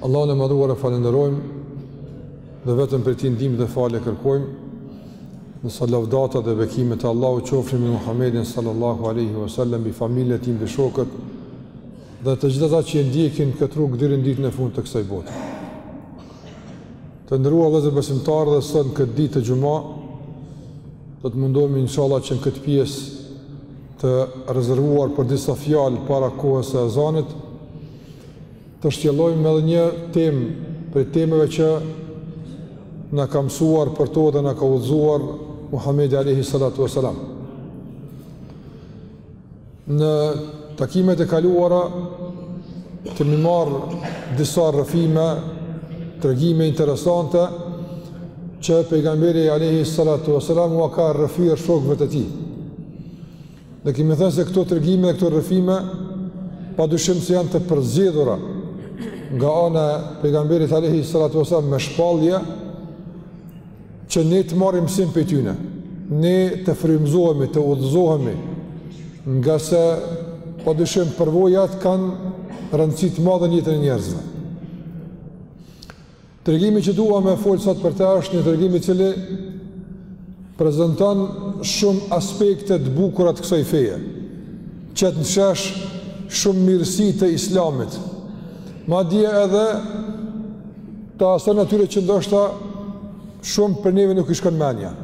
Allahun e Madhuar e falënderojmë dhe vetëm prej tij ndihmë dhe falje kërkojmë. Ndërsa lavdatat dhe bekimet e Allahut qofshin mbi Muhamedin sallallahu alaihi wasallam, mbi familjen e tij, mbi shokët dhe të gjithë ata që e ndjekin këtë rrugë deri në ditën e fundit të kësaj bote. Të nderuar vëllezër besimtarë edhe sot në këtë ditë të xhuma, do të mundohemi inshallah që në këtë pjesë të rezervuar për disa fjalë para kohës së ezanit, Të shtjellojmë edhe një temë prej temave që na ka mësuar për to dhe na ka udhëzuar Muhamedi alayhi salatu wasalam. Në takimet e kaluara kemi marrë disa rrëfime, tregime interesante që pejgamberi alayhi salatu wasalam ua ka rrëfyer shokëve të tij. Dhe kemi thënë se këto tregime e këto rrëfime pa dyshim se janë të përzgjedhura nga ana e pejgamberit alayhi salatu wasallam me shpallje që ne të marrim mësim prej tyne. Ne të frymëzohemi, të udhëzohemi ngase pa dyshim përvojat kanë rëndësi të madhe në jetën e njerëzve. Tregimi që dua me fol sot për të është një tregim i cili prezanton shumë aspekte të bukura të kësaj feje. Qet në shesh shumë mirësi të Islamit. Madje edhe të asaj natyre që ndoshta shumë prej neve nuk i shkon mendja.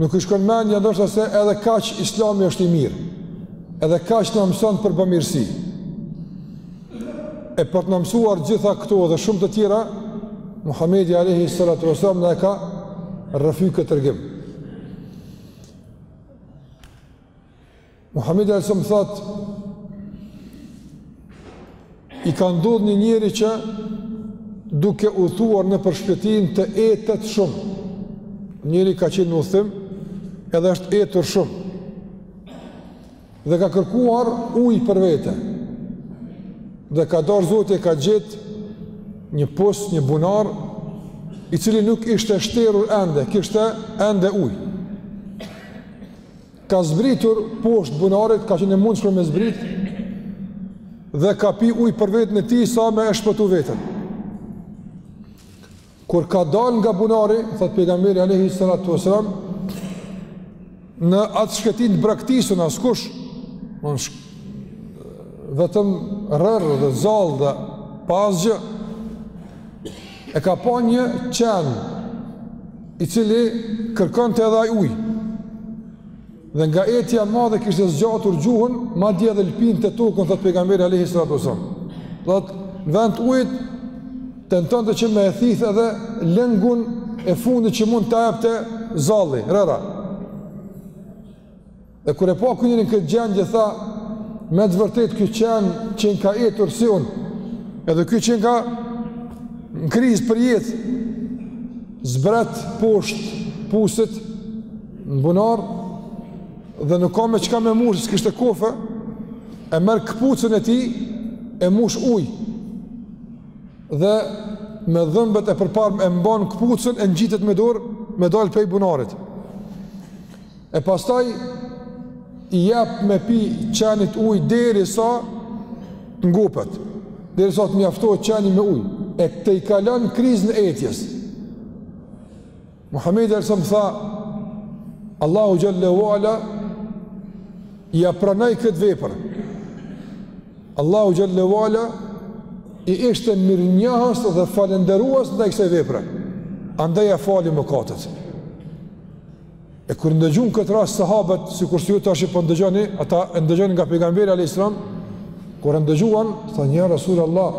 Nuk i shkon mendja ndoshta se edhe kaq Islami është i mirë. Edhe kaq na mëson për bamirësi. E për të na mësuar gjitha këto dhe shumë të tjera, Muhamedi alayhi salatu wasallam na e ka rrëfy këtë tregim. Muhamedi alayhi salam thotë i ka ndodh një njeri që duke udhëtuar nëpër shkretinë të etet shumë. Njeri ka qenë në udhëtim edhe është etur shumë. Dhe ka kërkuar ujë për vete. Dhe ka dhënë Zoti e ka gjetur një pus, një bunar, i cili nuk ishte shterur ende, kishte ende ujë. Ka zbritur poshtë bunarit, ka qenë e mundshme me zbrit, dhe ka pi ujë për veten e tij sa me e shpëtu veten. Kur ka dalë nga bunari, thotë pejgamberi alayhi salatu wasalam, në atë shkretinë të braktisun, askush, on shk... vetëm rërë dhe zall dhe asgjë, e ka pa një qen, i cili kërkonte edhe ai ujë. Dhe nga etja e madhe kishte zgjatur gjuhën, madje edhe lpinte tokën, thotë pejgamberi alayhi salatu wasallam. Do të thotë në vend të ujit tentonte që me e thith edhe lëngun e fundit që mund ta jepte zalli, rëra. Dhe kur e pa ky njeri në këtë gjendje tha, me të vërtetë ky qen qenka etur si un. Edhe ky qenka në krizë për jetë zbret poshtë pusit në bunar dhe nuk ka me çka me mush, s'kishte kofe, e merr këpucën e tij, e mush ujë, dhe me dhëmbët e përparmë e mban këpucën, e ngjitet me dorë, me dalë pej bunarit. E pastaj, i jep me pi qenit ujë, derisa të ngopet, derisa të mjaftohet qeni me ujë, e tejkalon krizën e etjes. Muhamedi alayhis salam tha Allahu xhalla wala ia pranoi këtë vepër. Allahu xhalla wala i ishte mirënjohës dhe falënderues ndaj kësaj vepre. Andaj ia fali mëkatet. E kur ndëgjun këtë rast sahabët, sikur si ju tashi po ndëgjoni, ata e ndëgjonin nga pejgamberi alayhis salam, kur e ndëgjuan, thonë ja Rasulullah,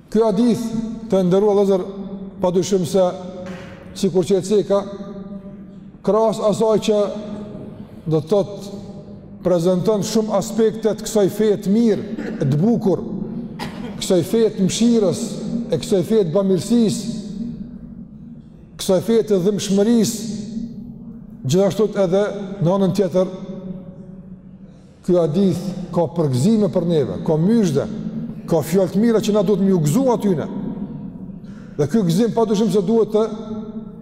Ky hadith të nderuar vllezër padyshim se sikur që e ceka krahas asaj që do të thotë prezenton shumë aspekte të kësaj feje të mirë, të bukur, kësaj feje të mëshirës, e kësaj feje të bamirësisë, kësaj feje të dhimbshmërisë, gjithashtu edhe në anën tjetër Ky hadith ka përgëzime për neve, ka myzhde, ka fjalë të mira që na duhet me ju gëzu atyne. Dhe ky gëzim pa dyshim se duhet të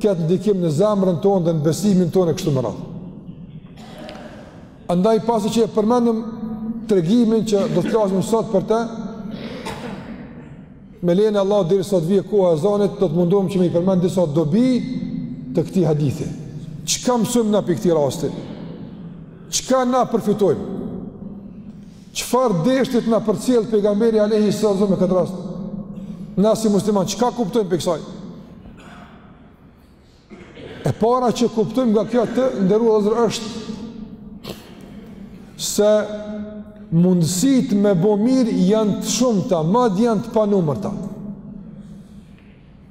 ketë ndikim në zemrën tonë dhe në besimin tonë e kështu me radhë. Andaj pasi që e përmendëm tregimin që do të flasim sot për te, Me lejen e Allahut derisa të vijë koha e ezanit do të mundohem që me i përmend disa dobi të këtij hadithi. Çka mësojmë na pej këtij rasti? Çka na përfitojmë? Çfarë deshti t'na përcjell pejgamberi alayhi sallam me këtë rast? Na si musliman çka kuptojmë pej kësaj? E para që kuptojmë nga kjo të nderuar vllezër është se mundësitë me bo mirë janë të shumta, madje janë të panumërta.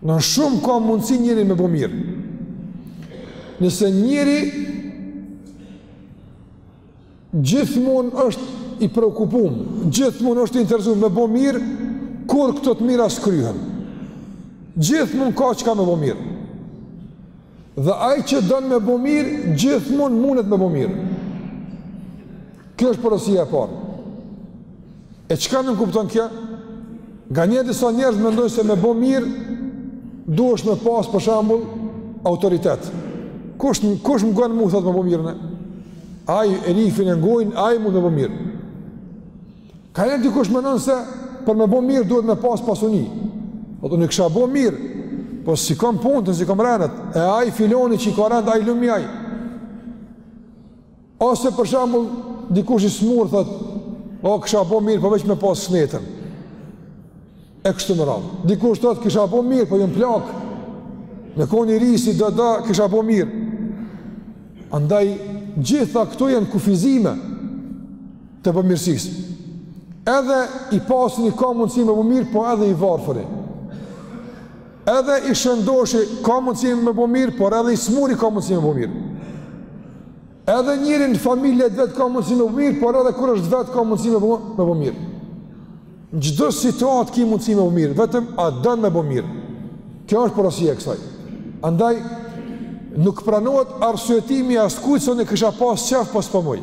Në shumëçka ka mundësi njeri me bo mirë. Nëse njeri Gjithmon është i preokupum, gjithmon është i interesum me bo mirë, kurrë këto të mira s'kryhen. Gjithmon ka çka me bo mirë. Dhe ai që don me bo mirë, gjithmon mundet me bo mirë. Kjo është porosia e parë. E çka nënkupton kjo? Nganjëherë disa njerëz mendojnë se me bo mirë duhesh me pas për shembull autoritet. Kush kush më ngon mu thot me bo mirë une? Ai e njifin e ngojnë, ai mund me bo mirë. Kanjëherë dikush mendon se për me bo mirë duhet me pas pasuni. O unë kisha bo mirë, po s'i kam punët, s'i kam renet, e ai filani që i ka rent ai lumi ai. Ose për shembull, dikush i smur thot, "O kisha bo mirë po veç me pas shnetën." E kështu me radhë. Dikush thot, "Kisha bo mirë po jam plak." Me kon i ri sidodo kisha bo mirë. Andaj gjitha këto janë kufizime të bamirësisë. Edhe i pasuni ka mundësi me bo mirë, po edhe i varfëri. Edhe i shëndoshi ka mundësi me bo mirë, por edhe i smuri ka mundësi me bo mirë. Edhe njeri në familje të vet ka mundësi me bo mirë, por edhe kur është vetë ka mundësi me bo, me bo mirë. Në çdo situatë ki mundësi me bo mirë, vetëm a don me bo mirë. Kjo është porosia e kësaj. Andaj, nuk pranohet arsyetimi askujt se unë kisha pas qef po s'po muj.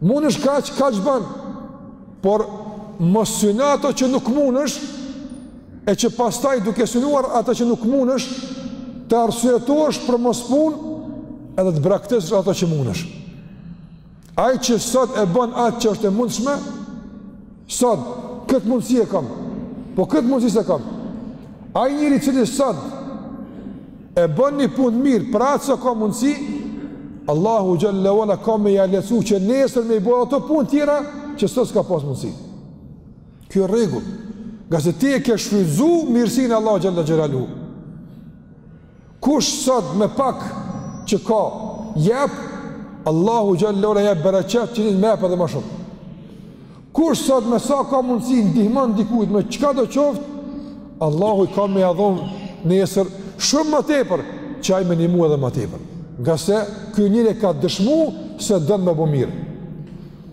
Munësh ka çka ban, por mos syno ato që nuk munësh, e që pastaj duke synuar ato që nuk munësh, të arsyetohesh për mospunë, edhe të braktisësh ato që munësh. Ai që sot e ban atë që është e mundshme, sot këtë mundësi e kam, po këtë mundësi s'e kam. Ai njeri i cili sot, E bën një punë të mirë për atë sa ka mundësi, Allahu xhelle ue ala ka me ia lehtësu që nesër me i bërë ato punë tjera që sot s'ka pas mundësi. Kjo është rregull. Ngase ti e ke shfrytzu mirësinë e Allahut xhelle xhelaluhu. Kush sot me pak që ka jep Allahu xhelle ue ala i jep bereqet që njeri me jep edhe ma shumë. Kush sot me sa ka mundësi ndihmon dikujt me çkado qoftë, Allahu ka me ia dhon nesër shumë ma tepër, që ai me ndihmu edhe ma tepër. Ngase ky njeri ka dëshmu se don me bo mirë.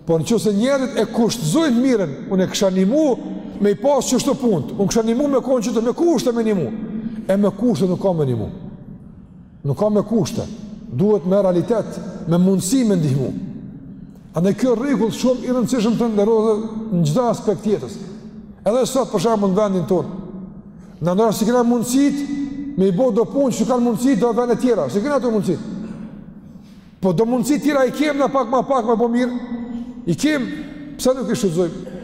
Por në qoftë se njerëzit e kushtëzojnë t'mirën, unë e kisha nihmu me i pas qështu punët, unë kisha nihmu me konë qëtu me kushte me nihmu, e me kushte nuk ka me nihmu. Nuk ka me kushte, duhet me realitet, me mundësi me ndihmu. Ane kjo rregull shumë i rëndësishëm të nderohet në çdo aspekt jetës. Edhe sot për shembull në vendin tonë. Ne ndoshta s'i kena mundësit, me i bo do punë që kanë mundësi do vende tjera, s'i kena ato mundësit. Po do mundësi tjera i kem na pak ma pak me bo mirë, i kem, pse nuk i shfrytëzojmë?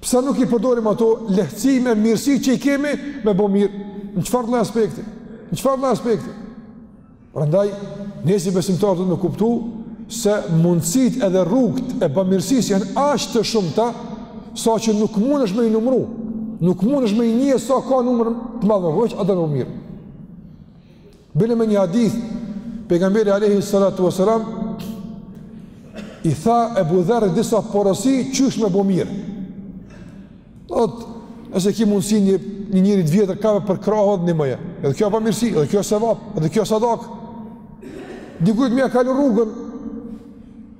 Pse nuk i përdorim ato lehtësime, mirësi që i kemi me bo mirë? Në çfarëdo aspekti? Në çfarëdo lloj aspekti? Prandaj, ne si besimtarë duhet me kuptu se mundësit edhe rrugët e bamirësisë janë aq të shumta, saqë nuk mundesh me i numru, nuk mundesh me i njeh sa ka numër të madh, me veç, atë me bo mirë. Bile me një hadith, Pejgamberi alejhi salatu ve selam, i tha Ebu Dherrit disa porosi qysh me bo mirë. Thot, nëse ki mundësi një, një njërit vjetër kape për krahu, nimoje. Edhe kjo bamirësi, edhe kjo sevap, edhe kjo sadakë. Dikujt me ia kalu rrugën,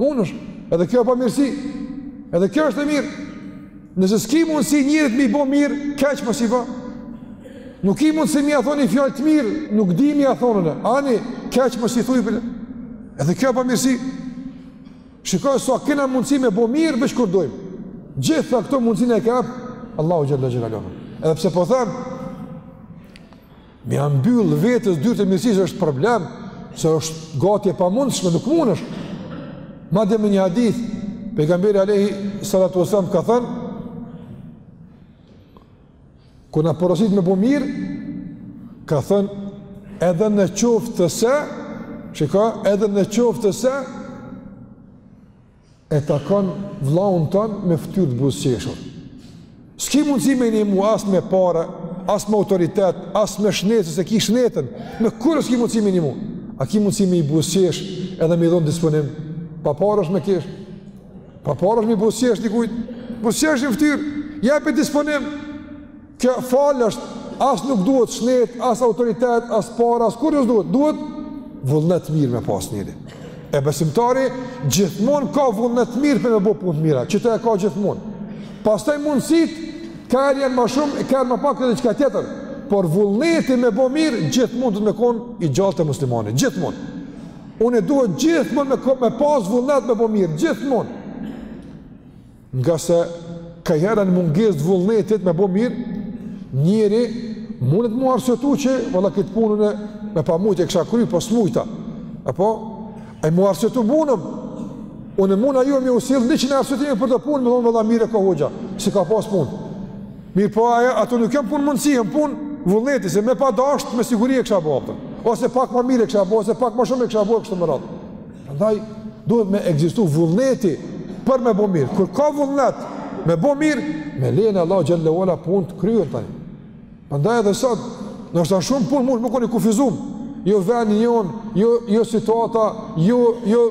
Munesh, edhe kjo bamirësi, edhe kjo është e mirë. Nëse s'ki mundësi njerit me i bo mirë, keq mos i bo. Nuk ki mundësi me ia thon ni fjalë të mirë, nuk di me ia thon. Ani, keq mos i thuj, edhe kjo bamirësi. Shiko sa, sa kena mundësi me bo mirë, veç kur dojmë. Gjithë këto mundësi na i ka jep, Allahu Xhele Xhelaluhu. Edhe pse po them, Me ia mbyll vetes dyert e mirësisë është problem, se është gati e pamundshme, nuk munesh. Madje me një hadith, Pejgamberi alejhi salatu ve selam ka thënë, kur na porosit me bo mirë, ka thënë, edhe në qoftë se, shiko, edhe në qoftë se, e takon vllaun ton me ftyrë të buzëqeshur. S'ki mundësi me i nimu as me pare, as me autoritet, as me shnet, s'e ki shnetën, me kurgjo s'ki mundësi me i nimu. A ki mundësi me i buzëqesh edhe me i dhon disponim? Pa pare është me kesh. Pa pare është me i buzëqesh dikujt. Buzëqeshi n'ftyrë, jepi disponim. Kjo falas është, as nuk duhet shnet, as autoritet, as pare, as kurgjo s'duhet, duhet vullnet mirë me pas njeri. E besimtari gjithmonë ka vullnet mirë për me bo punë të mira, qeto e ka gjithmonë. Pastaj mundësitë, kaher janë ma shumë, kaher janë ma pak edhe çka tjetër, por vullneti me bo mirë, gjithmonë duhet me kon i gjallë te muslimani, gjithmonë. Ne duhet gjithmonë me, me pas vullnet me bo mirë, gjithmonë. Ngase kaherë n'mungesë të vullnetit me bo mirë, njeri mundet m'u arsyetu që valla këtë punën e me pa mujtë e kësha kry, po s'mujta. Apo? E m'u arsyetu munëm, unë muna juve me ju sjellë njëqind arsyetime për at punë, me thonë valla mirë e ka hoxha, s'i ka pas punë. Mirëpo ajo, ato nuk janë punë mundësie, janë punë vullneti, se me pa dashtë, me siguri e kësha bo, apëtër. Ose pak ma mirë e kësha bo, ose pak ma shumë e kësha bo, kështu me radhë. Prandaj duhet me ekzistu vullneti për me bo mirë. Kur ka vullnet me bo mirë, me lejen e Allahut xhelle ue ala punët kryhen tani. Prandaj edhe sot, noshta shumë punë mund me konë t'kufizume. Jo veni jonë, jo, jo situata, jo, jo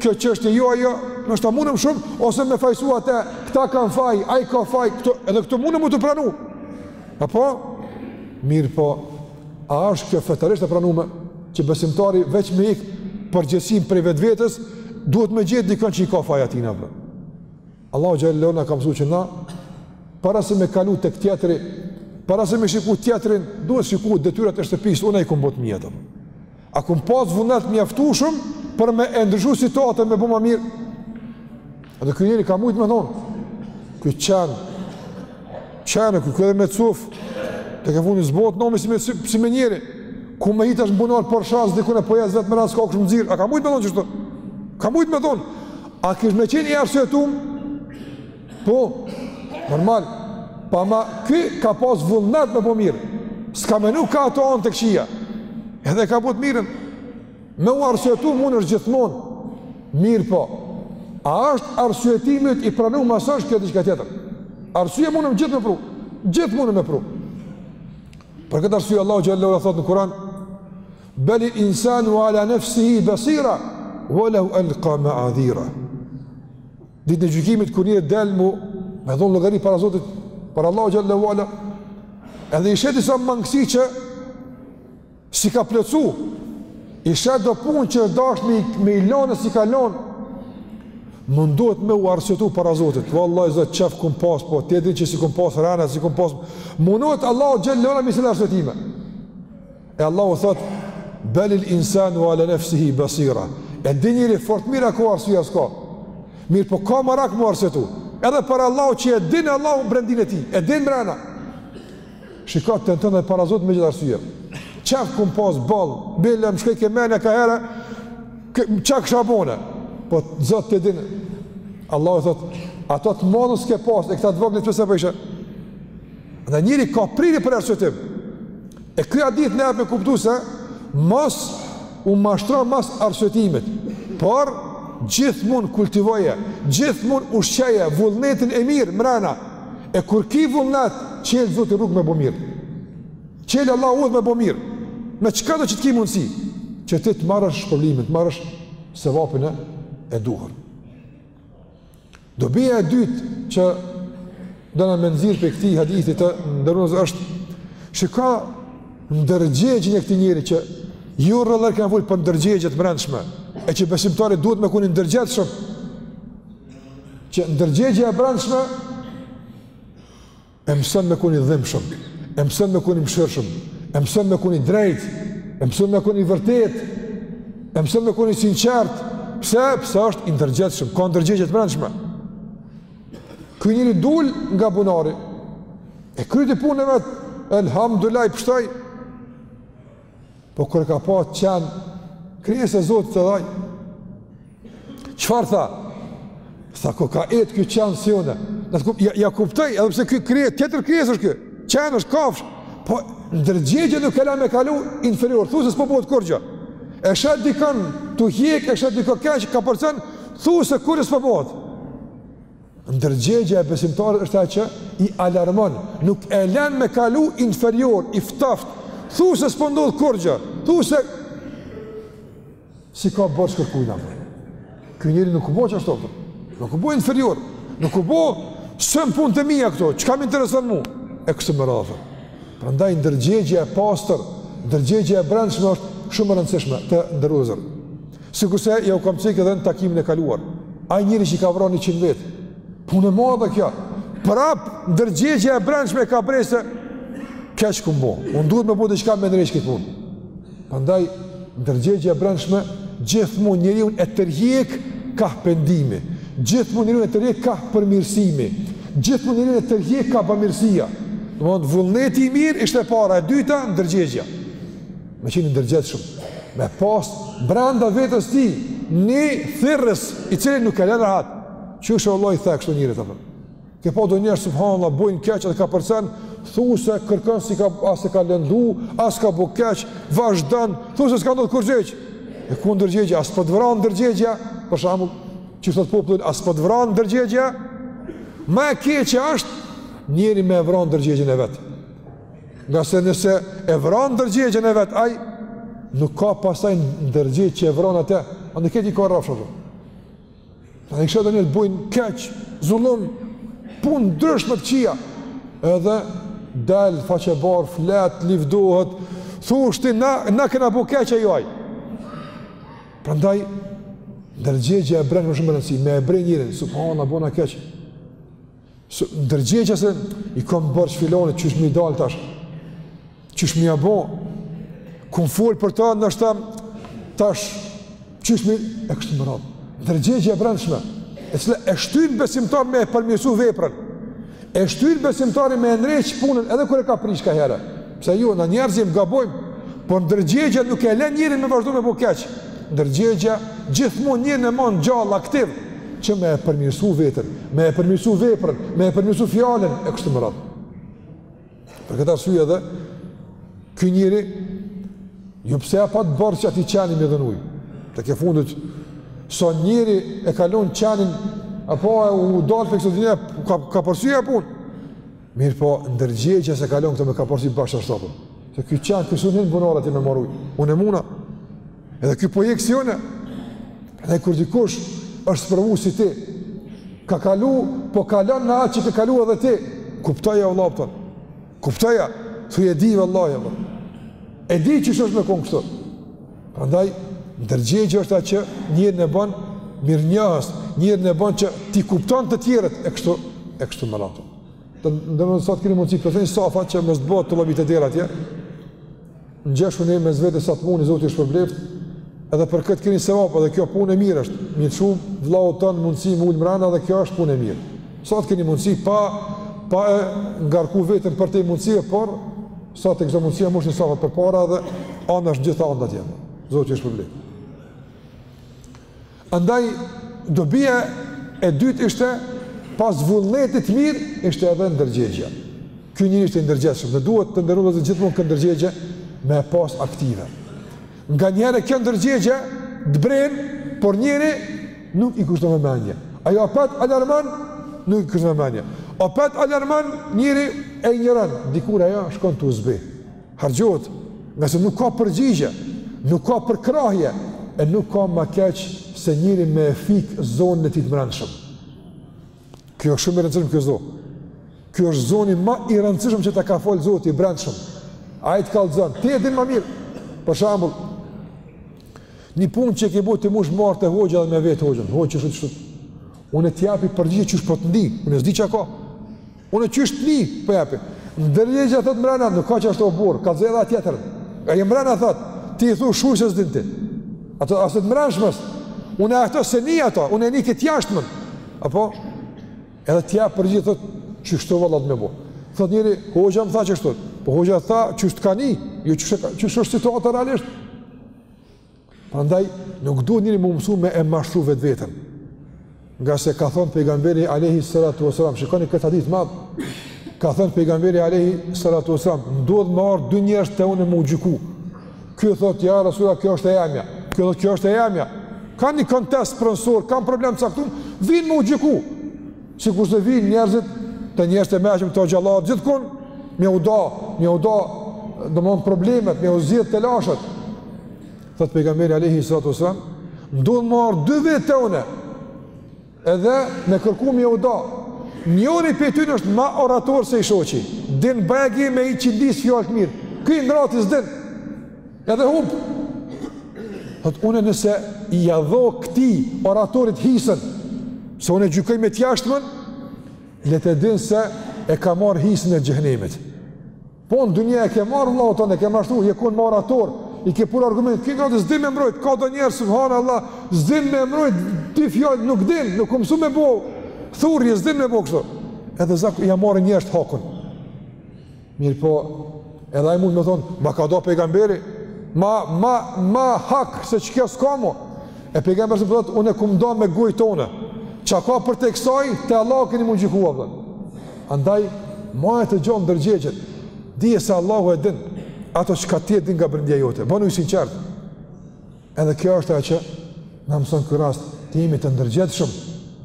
kjo çështje, jo ajo, noshta mundëm shumë, ose me fajsu atë, këta kanë faj, aj ka faj, këto, edhe këto munden me t'u pranu. Apo? Mirëpo, A është kjo fetarisht e pranume që besimtari veç me ik përgjegjësinë prej vetvetes duhet me gjet dikon që i ka faj atina apo? Allahu xhelle ue ala na ka msu që na para se me kalu tek tjetri, para se me shiku tjetrin, duhet shiku detyrat e shtëpisë, unë a i kum bo të mijat. A kum pas vullnet të mjaftueshëm për me e ndryshu situatën me bo ma mirë? Edhe ky njeri ka mujt me thon: Ky qen. Qen ky, edhe me cof, tek e fundit s'bohet nami si me si me njeri. Ku me hi tash n'bunar për shans dikun e po jes vetë, me ra s'ka kush m'nxjerr. A ka mujt me thon qito? Ka mujt me thon. A kish me qenë i arsyetum? Po, normal, po ama ky ka pas vullnet me bo mirë, s'ka menu kah ato anë të këqija, edhe ka bo të mirën, me u arsyetu munesh gjithmonë, mirëpo, a është arsyetimi i pranum a s'është, kjo diçka tjetër, arsye munden gjithë me pru, gjithë munden me pru, për këtë arsye Allahu xhelle ue ala thotë në Kuran, Belil insanu ala nefsihi besira, ve leu elka meadhira, Ditën e gjykimit, kur njeri del mu, me dhonë llogari para Zotit, para Allahut xhelle ue ala, edhe i sheh disa mangësi që s'i ka plotsu, i sheh do punë që është dashtë me, me i lanë, s'i ka lanë, mundohet me u arsyetu para Zotit, vallahi Zot qef kum pas, po ti e din që s'i kum pas rana, s'i kum pas, mundohet Allahut xhelle ue ala me i sjellë arsyetime. E Allahu thot, Belil insanu ala nefsihi besira. E din njeri fort mirë a ka arsye a s'ka. Mirëpo ka marak m'u arsyetu. Edhe para Allahut që e din Allahu brendinë e tij. E din brenda. Shiko, tenton edhe para Zotit me gjetë arsye. Qef kum pas boll, bile m'shkojke menja kaherë, qa kësha bo unë? Po ti Zot e din, Allahu thot, ato të monu s'ke pas, e këto të voglat pse pëjshë. Po dhe njeri ka prirje për arsyetim. E ky hadith na jep me kuptu se mos u mashtro mas arsyetimeve, por gjithmonë kultivoje, gjithmonë ushqeje vullnetin e mirë mrena. E kur ki vullnet, çel Zoti rrugë me bo mirë. Çel Allahu udhë me bo mirë. Me çka do që ti ki mundësi, që ti të marrësh shpërblimin, të marrësh sevapin e duhur. Dobija e dytë që dona me nxirr prej këtij hadithi të nderuar është shiko ndërgjegjen e këtij njeri që jo rrallë kena fol për ndërgjegje të brendshme e që besimtari duhet me kon i ndërgjegjshëm që ndërgjegje e brendshme e mëson me kon i dhimshëm, e mëson me kon i mëshirshëm, e mëson me kon i drejtë, e mëson me kon i vërtetë, e mëson me kon i sinqertë, pse, pse është i ndërgjegjshëm, ka ndërgjegje t'mrenshme. Ky njeri dul nga bunari, e kryti punën e vet, elhamdulilah, pshtoi, Po kur e ka pa qenin, krijesë e Zotit edhe aj. Çfarë tha? Tha koka et ky qen si unë. Ia kup ia, ia kuptoi, edhe pse ky krije tjetër krijesë është ky. Qen është kafshë. Po ndërgjegjja nuk e la me kalu inferior. Thu se s'po bëhet kurrgjë. E sheh dikon tu hjek, e sheh dikon keq kapërcen, thu se kurrgjë s'po bëhet. Ndërgjegja e besimtarit është ajo që e alarmon, nuk e lën me kalu inferior, i ftoftë. Thu se s'po ndodh kurrgjë. Thu se s'i ka bërë kërkujna. Ky njeri nuk u bë ashtu. Nuk u bë inferior, nuk u bë s'jon punë të mia këto, çka më intereson mua e kështu me radhë. Prandaj ndërgjegja e pastër, ndërgjegja e brendshme është shumë e rëndësishme të nderuar. Sikurse ja u kam cek edhe në takimin e kaluar. Ai njeri që i ka vra 100 vetë. Punë e madhe kjo. Prap ndërgjegja e brendshme ka bre se keq kum bo. Unë duhet me bo diçka me ndreq këtë punë. Prandaj ndërgjegja e brendshme gjithmonë njeriun e tërhjek ka pendimi. Gjithmonë njeriun e tërhjek ka përmirësimi. Gjithmonë njeriun e tërhjek ka bamirësia. Domthonë vullneti i mirë ishte e para, e dyta ndërgjegja. me qenë i ndërgjegjshëm, me pas brenda vetes tij një thirrës i cili nuk e lën rahat. Qysh Allah i the kështu njerit të fërë. Ke pa do njerëz, subhanallah, bojnë keq dhe kapërcen, thu se kërkën s'e ka, as e ka lëndu, as ka bo keq, vazhdon, thu se s'ka ndodhë kurrgjë. E ku ndërgjegja, a s'po të vran ndërgjegja, për shembull, që thotë populli, a s'po të vran ndërgjegja, ma e keqe është njeri me e vra ndërgjegjen e vet. Ngase nëse e vran ndërgjegjen e vet ai, nuk ka pastaj ndërgjegje që e vran atë, andej e ka rrafsh ato. Ani kështu ata njerëz bojnë keq, zullum, punë ndryshme të kqija, edhe del faqebardh, flet, livdohet, thu ti, na, na kena bo keq e jo ai. Prandaj, ndërgjegjja e brendshme shumë e rëndësishme, me e bre njerin, subhanallah, bona keq, Ndërgjegja se i kom bo keq filonit, qysh me i dalë tash, qysh me ia bo, kom folë për ta, ndashta tash, qysh me i, e kështu me radhë. Ndërgjegja e brendshme, e cila e shtynë besimtar me e përmirësu veprën, e shtynë besimtarin me e ndreq punën, edhe kur e ka prish ka herë, pse jo, na njerëz jem, gabojmë, por ndërgjegja nuk e len njerin me vazhdo me bo keq, ndërgjegja gjithmonë njerin e man gjallë, aktiv, që me e përmirësu veten, me e përmirësu veprën, me e përmirësu fjalën, e kështu me radhë. Për këtë arsye edhe, ky njeri, jo pse e pat borxh atij qeni me i dhënë ujë, tek e fundit, sot njeri e kalon qenin, apo u dal prej kësaj, ka, ka përfundu puna. Mirëpo, ndërgjegjja s'e kalon këtë me kapërcy bash ashtu. Se ky qen s'ka si hin bunar atje me marrë ujë, unë e muna. Edhe ky po hjek si une, prandaj kur dikush është sprovu si ti, ka kalu, po kalon në atë që ka kalu edhe ti, kuptoja vllaut ton, kuptoja, thuj e di vallahi, e di qysh është me konë kështu, prandaj, ndërgjegjja është ajo që njerin e bon mirënjohës, njerin e bon që t'i kupton të tjerët, e kështu, e kështu me radhë. Dhe sa të keni mundësi, plotësoni safat që mos bohet tollovi te dera atje, Ngjeshuni mes vete sa të muni zoti ju shpërbleft edhe për këtë keni sevap edhe kjo punë e mirë është me i lëshu vllaut ton mundësi me u ul mbrenda edhe kjo është punë e mirë sa të keni mundësi pa pa e ngarku veten përtej mundësie por sa të ketë mundësia mbushni safat përpara edhe anash të gjitha anët atje zoti ju shpërbleft Andaj dobia e dytë ishte pas vullnetit të mirë ishte edhe ndërgjegja. Ky njeri ishte i ndërgjegjshëm dhe duhet të nderuar vllezër gjithmonë këtë ndërgjegje me e pas aktive. Nganjëherë kjo ndërgjegje të bren, por njeri nuk i kushton vëmendje. Ajo apet alarmon, nuk i kushton vëmendje. Apet alarmon njeri e injoron, dikur ajo shkon tu u zbeh. Harxhohet, ngase nuk ka përgjigje, nuk ka përkrahje, e nuk ka ma keq se njeri me e fik zonin e tij të mbrendshëm. Ky është shumë i rëndësishëm ky zo. Ky është zoni ma i rëndësishëm që ta ka falë zoti i brendshëm. Ai të kallzon, ti e din ma mirë. Për shambull, një punë që e ke bo ti mund shkon te hoxha dhe me vetë hoxhën, hoxhë kështu kështu. Unë ta japi përgjigje qysh po të ndi, unë s'di çka ka. Unë qysh të ni, po japi. Ndërgjegja thot mrena, nuk ka qashtu o burr, kallxo edhe atë tjetër. Ai mrena thot, ti i thu shuj se s'din ti. Ato as të mrenshmës. Unë ato s'e ni ato, unë e ni këtë jashtmen. Apo edhe ti jap përgjigje thot, qysh të vëllat me bu. Thot njëri, hoxha më tha qështu. Po hoxha tha, qysh të ka ni, jo qysh, qysh është situata realisht. Prandaj nuk duhet njeri me u mësu me e mashtru vetveten. Ngase ka thonë pejgamberi alejhi salatu uasalam, shikoni këtë hadith t'madh, ka thonë pejgamberi alejhi salatu uasalam, ndodh me ardhë dy njerëz te unë me u gjyku. Kjo thotë, ja Rasulallah, kjo është e emja. Kjo thotë, kjo është e emja. Ka një kontest pronësor, ka një problem t'caktum, vijnë me u gjyku. Sikurse vijnë njerëzit te njerëz të meçëm, te hoxhallarët gjithkund me u da, me u da domthon problemet, me u zgjidh telashet. Thot pejgamberi alejhi salatu uasalam, ndodh me ardh dy vetë te unë. Edhe me kërku me u da. Njoni prej tyne është ma orator se i shoqi. Din bajagi me i qëndis fjalët mirë. Ky i ngrati s'din. Edhe humb. Thot unë nëse ia dho këtij oratorit hisën, se unë e gjykoj me të jashtmën, le ta din se e ka marr hisën e xhehnemit. Po në dunja e ke marr Allahu tonë, e ke mashtru, je kon ma orator, i ke pru argumentet, ky i ngrati s'din me mbrojt, ka do njerëz, subhanallah, s'din me mbrojt, dy fjalë nuk din, nuk u mësu me bo thurje, s'din me bo kështu, edhe zaku, ja marrin njerëzt hakun, Mirëpo, edhe ai mund me thonë, ma ka da pejgamberi, ma, ma, ma hak se qekjo s'ka mo, e pejgamberi po thot unë e kom da me gojë tonë, çka përtej kësaj, te Allahu keni me u gjyku, dhe. Andaj, maje të gjallë ndërgjegjen, dije se Allahu e din, ato çka ti e din nga brendia jote, bonu i sinqertë, Edhe kjo është ajo që na mëson ky rast, të jemi të ndërgjegjshëm,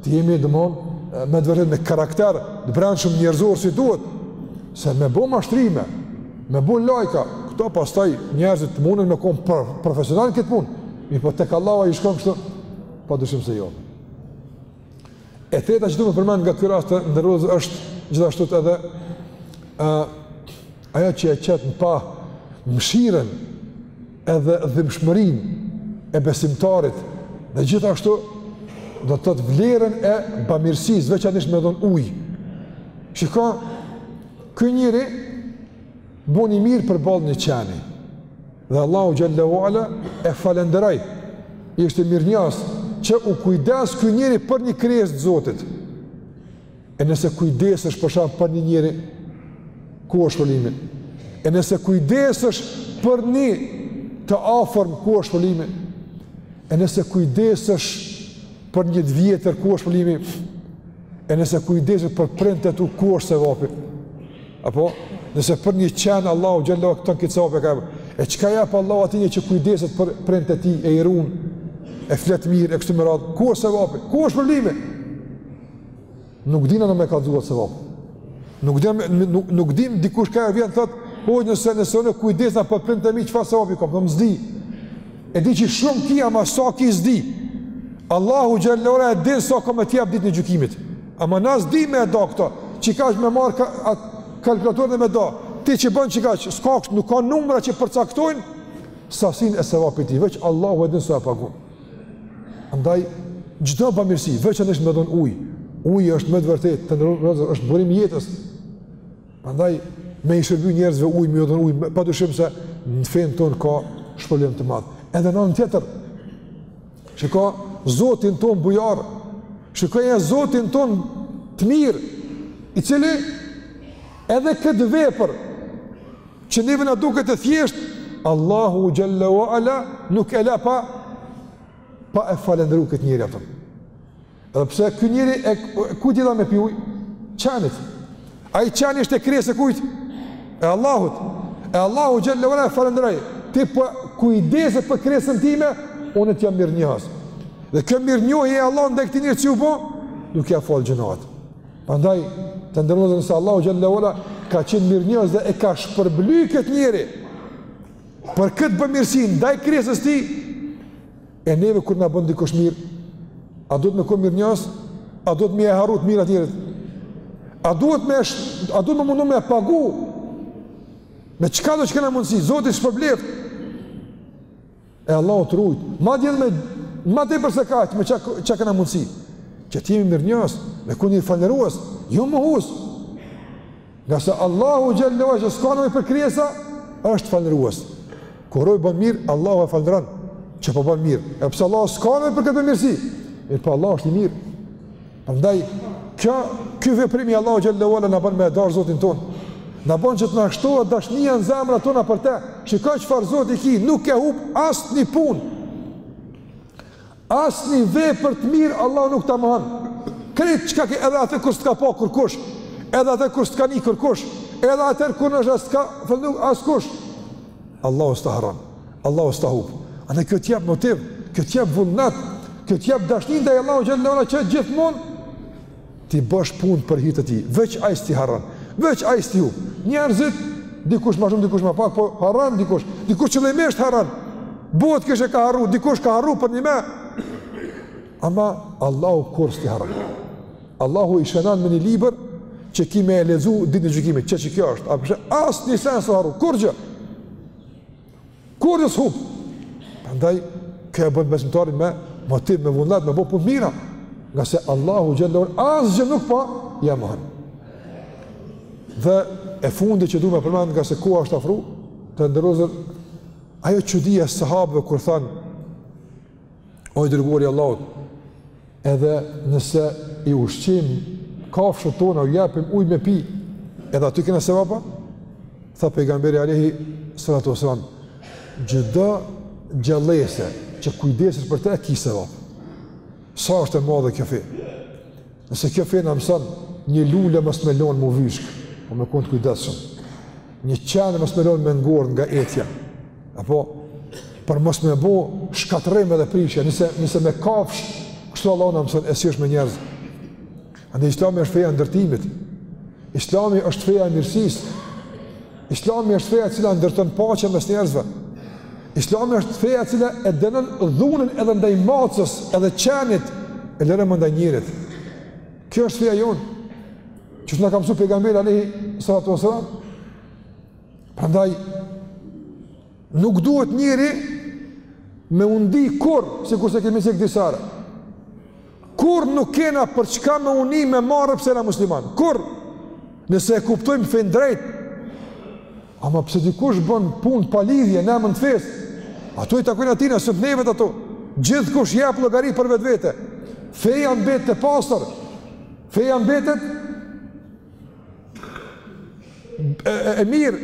të jemi domethon me të vërtetë me karakter të brendshëm njerëzor si duhet, se me bo mashtrime, me bo lajka, këto pastaj njerëzit munën me kon profesional në këtë punë. Mirëpo tek Allahu a i shkon kështu, pa dyshim se jo. E treta që du me përmend nga ky rast të nderuar është gjithashtu edhe ë ajo që e qet në pah mëshirën edhe dhimbshmërinë e besimtarit dhe gjithashtu do të thotë vlerën e bamirësisë veçanërisht me dhon ujë. Shiko ky njeri Boni mirë përballë një qeni. Dhe Allahu xhele ue ala e falënderoi. Ishte mirënjohës që u kujdes ky njeri për një krijesë të Zotit. E nëse kujdesesh për shembull për një njeri ku është shpërblimi? E nëse kujdesesh për një të afërm ku është shpërblimi? E nëse kujdesesh për një të vjetër ku është shpërblimi? E nëse kujdeset për prindët e tu, ku është sevapi? Apo, nëse për një qen, Allahu xhelle ka dhon këtë sevap e ka e E çka i jep Allahu atij njeri që kujdeset për prindët e tij, e i run, e flet mirë, e kështu me radhë, ku është sevapi? Ku është shpërblimi? Nuk dina ne me kallxu atë sevap. Nuk dim nuk nuk dim dikush ka vjen thot, po nëse nëse unë kujdesna për prindt e mi, çfarë sevapi kam? Thom s'di. E di që shumë ki ama sa ki s'di. Allahu xhelle ua ala e din sa ka me t'jep ditën e gjykimit. Ama na s'dim me i da këto, qe kaq me marrë ka, atë kalkulatorin e me da. Ti që bën qe kaq, s'ka kështu, nuk ka numra që përcaktojnë, sasinë e sevapit tij, veç Allahu e din sa e pagun. Andaj, çdo bamirësi, veçanërisht me dhënë ujë, uji është me t'vërtetë, të nderuar vllazën, është burim i jetës, Prandaj me i shërby njerëzve ujë, me ju dhënë ujë, pa dyshim se në fenë tonë ka shpërblim të madhë. Edhe në anën tjetër, shiko Zotin tonë bujar, shikoje Zotin tonë të mirë, i cili edhe këtë vepër, që neve na duket e thjeshtë, Allahu xhelle ua ala nuk e la pa, pa e falënderu këtë njeri atëm. Edhe pse ky njeri e kujt i dha me pi ujë? Qenit. Ai qeni është e krijesë e kujt? E Allahut. E Allahu xhelle ua ala e falënderoi. Ti po kujdesesh për krijesën time, unë të jam mirënjohës. Dhe kjo mirënjohje e Allahut ndaj këtij njeri si u bo, duke ia fal gjynahet. Prandaj të nderuar vllazën, nëse Allahu xhelle ua ala ka qenë mirënjohës dhe e ka shpërbly këtë njeri. Për këtë bamirësi ndaj krijesës së tij, E neve kur na bën dikush mirë, a duhet me kon mirënjohës? A duhet me ia harru të mirat njerit? A duhet me a duhet me u mundu me e pagu? Me çka do që kena mundësi? Zoti t'shpërbleftë. E Allahu të rujt. Madje edhe ma tepër se kaq, me ça, ça kena mundësi? Që të jemi mirënjohës, me kon falënderues, jo mohues. Ngase Allahu xhelle ua ala s'ka nevojë për krijesa, është falënderues. Kur robi bën mirë, Allahu e falënderon që po bën mirë. Edhe pse Allahu s'ka nevojë për këtë bamirësi, mirëpo Allahu është i mirë. Prandaj, kjo, ky veprim i Allahut xhelle ua ala na bën me e dash Zotin tonë. Na bën që të na shtohet dashnia në zemrat tona për te. Shikoje çfarë Zoti ki, nuk e hup asnjë punë. Asnjë vepër të mirë Allahu nuk ta mohon. Krejt çka ke edhe atëherë kur s'të ka pa kurkush, edhe atëherë kur s'të ka ni kurkush, edhe atëherë kur nëse s'të ka falënderu askush. Allahu s'ta harron. Allahu s'ta hup. Andaj kjo t'jep motiv, kjo t'jep vullnet, kjo t'jep dashni ndaj Allahut xhelle ua ala që gjithmonë, t'i bësh punë për hir të tij, veç ai s't'i harron, veç ai s't'i humb. Njerëzit dikush më shumë, dikush më pak, po harron dikush, dikush qëllimisht harron. Bëhet kishe ka harru, dikush ka harru përnjëme. Ama Allahu kurrë s't'i harron. Allahu i shënon me një libër që ki me e lexu ditën e gjykimit, që, që kjo është, apo asnjë sen s'u harru, kurrgjë. Kurrgjë s'hup. Prandaj, kjo e bën besimtarin me motiv, me vullnet, me bo punë të mira. Ngase Allahu xhele ve ala asgjë nuk po ja mohon. Dhe e fundi që du me përmend ngase koha është afru, të nderu vëllezër, ajo çudia e sahabëve kur thanë, O i dërguar i Allahut, edhe nëse i ushqim kafshët tona, u japim ujë me pi, edhe aty kena sevapa? Tha pejgamberi alejhi salatu ve selam, çdo gjallese që kujdesesh për te, ki sevap. Sa është e madhe kjo fe? Nëse kjo fe na mëson një lule mos me lënë mu vyshk, po me kon të kujdesshëm. Një qen mos me lënë me ngordh nga etja. Apo për mos me bo shkatërrim edhe prishje, nëse nëse me kafsh, kështu Allahu na mëson e si është me njerëz. Andaj Islami është feja e ndërtimit. Islami është feja e mirësisë. Islami është feja e cila ndërton paqe mes njerëzve. Islami është feja e cila e dënon dhunën edhe ndaj macës, edhe qenit, e lëre më ndaj njerit. Kjo është feja jonë. Qështu na ka mësu pejgamberi alejhi salatu ve selam. Prandaj, Nuk duhet njeri me u ndi kurrë, sikurse kemi cek disa herë. Kurrë nuk kena për çka me u ndi me marre pse na musliman. Kurrë, nëse e kuptojmë fenë drejt, ama pse dikush bën punë pa lidhje, në emën të fesë, ato i takojnë atina, së të nevet ato, gjithkush jep llogari për vetvete, feja mbetet e pastër, feja mbetet e, e, e mirë,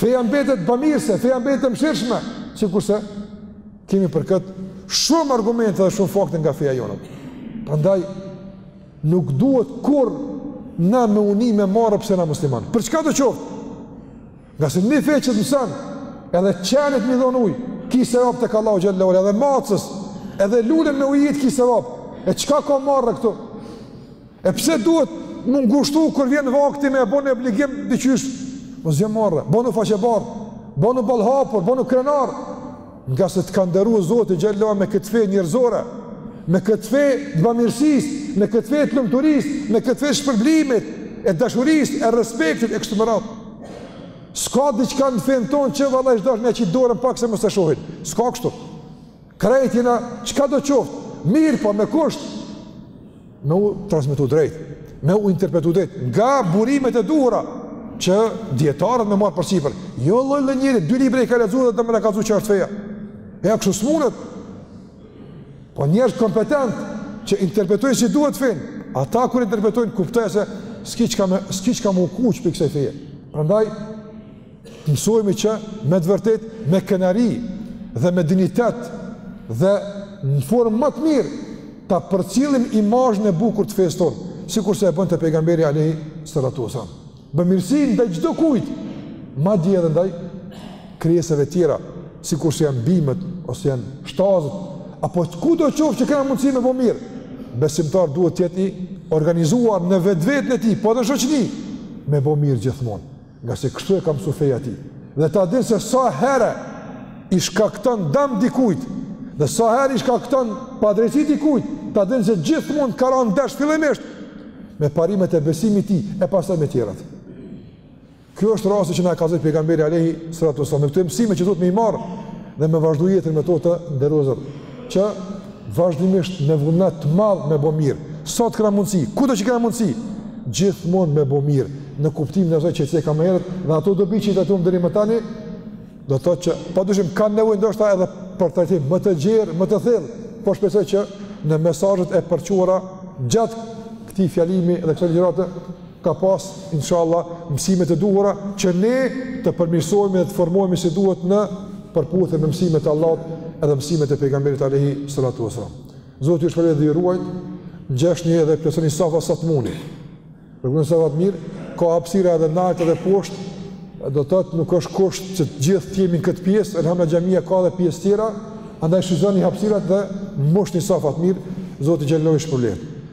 feja mbetet bëmirëse, feja mbetet e mshirëshme, sikurse kemi për këtë shumë argumente dhe shumë fakte nga feja jonë. Prandaj, nuk duhet kurrë na me u ni me marre pse na musliman. Për çka të qoftë? Ngase një fe që të mëson, edhe qenit me i dhon ujë, ki sevap tek Allahu xhele ve ala, edhe macës, edhe lulen me ujit ki sevap. E çka ka marre këtu? E pse duhet me u ngushtu kur vjen vakti me e bo një obligim diqysh? Mos zë marre, bonu faqebardhë, bonu ballëhapur, bonu krenar, ngase të ka nderu Zoti xhele me këtë fe njerëzore, me këtë fe të bamirësisë, me këtë fe të lumturisë, me këtë fe shpërblimit, e dashurisë, e respektit, e kështu me radhë. S'ka diçka në fenë tonë që valla dojsh me qit dorën pak se mos e shohin. S'ka kështu. Krejt jena çka do qoftë, mirë po me kusht, me u transmitu drejt, me u interpretu drejt, nga burimet e duhura, që djetarët me marr përsipër, jo lloj-lloj njeri, dy libre i ka lexu edhe po me kallzu çka është feja, e jo kështu s'munet, po njerëz kompetent, që interpretojnë si duhet fenë, ata kur interpretojnë, kupton se, s'ki çka me, s'ki çka me u kuq prej kësaj feje, prandaj, Mësohemi që me të vërtetë me krenari dhe me dinjitet dhe në formë ma të mirë ta përcjellim imazhin e bukur të fesë tonë, sikurse e bënte pejgamberi alayhi salatu wasallam. Bamirësi ndaj çdokujt, madje edhe ndaj krijesave të tjera, sikurse janë bimët ose janë shtazët apo kudo qoftë që kena mundësi me bo mirë. Besimtari duhet të jetë i organizuar në vetveten e tij, po edhe në shoqni me bo mirë gjithmonë. Ngase kështu e ka mësu feja e tij. Dhe ta dijë se sa herë i shkakton dam dikujt, dhe sa herë i shkakton padrejtësi dikujt, ta dijë se gjithmonë ka ra ndesh fillimisht me parimet e besimit të tij e pastaj me tjerat. Kjo është rasti që na e kallzoi pejgamberi alayhi salatu wasallam, këto janë mësime që duhet me i marr dhe me vazhdu jetën me to të nderuar. që vazhdimisht me vullnet të madh me bo mirë, sa të kena mundësi, kudo që kena mundësi, gjithmonë me bo mirë, në kuptim në asoj që e ceka më herët, dhe ato dobi që i trajtum deri më tani, do të thotë që, padyshim, kanë nevojë ndoshta edhe për trajtim, më të gjerë, më të thellë, po shpresoj që në mesazhet e përçuara, gjatë këtij fjalimi dhe kësaj ligjërate ka pas inshallah mësimet e duhura që ne të përmirësohemi dhe të formohemi si duhet në përputhje me mësimet e Allahut edhe mësimet e pejgamberit alayhi salatu wasallam. Zoti ju shpërbleftë dhe ju ruajtë. Ngjeshni edhe plotësoni safat sa të mundni. Plotësoni safat mirë, ka hapësira edhe nalt edhe poshtë. Do të thotë nuk është kusht që të gjithë të jemi në këtë pjesë, elhamna xhamia ka edhe pjesë tjera, andaj shfrytëzoni hapësirat dhe mbushni safat mirë. Zoti ju a shpërbleftë.